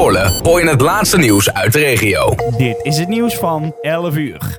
hoor je het laatste nieuws uit de regio. Dit is het nieuws van 11 uur.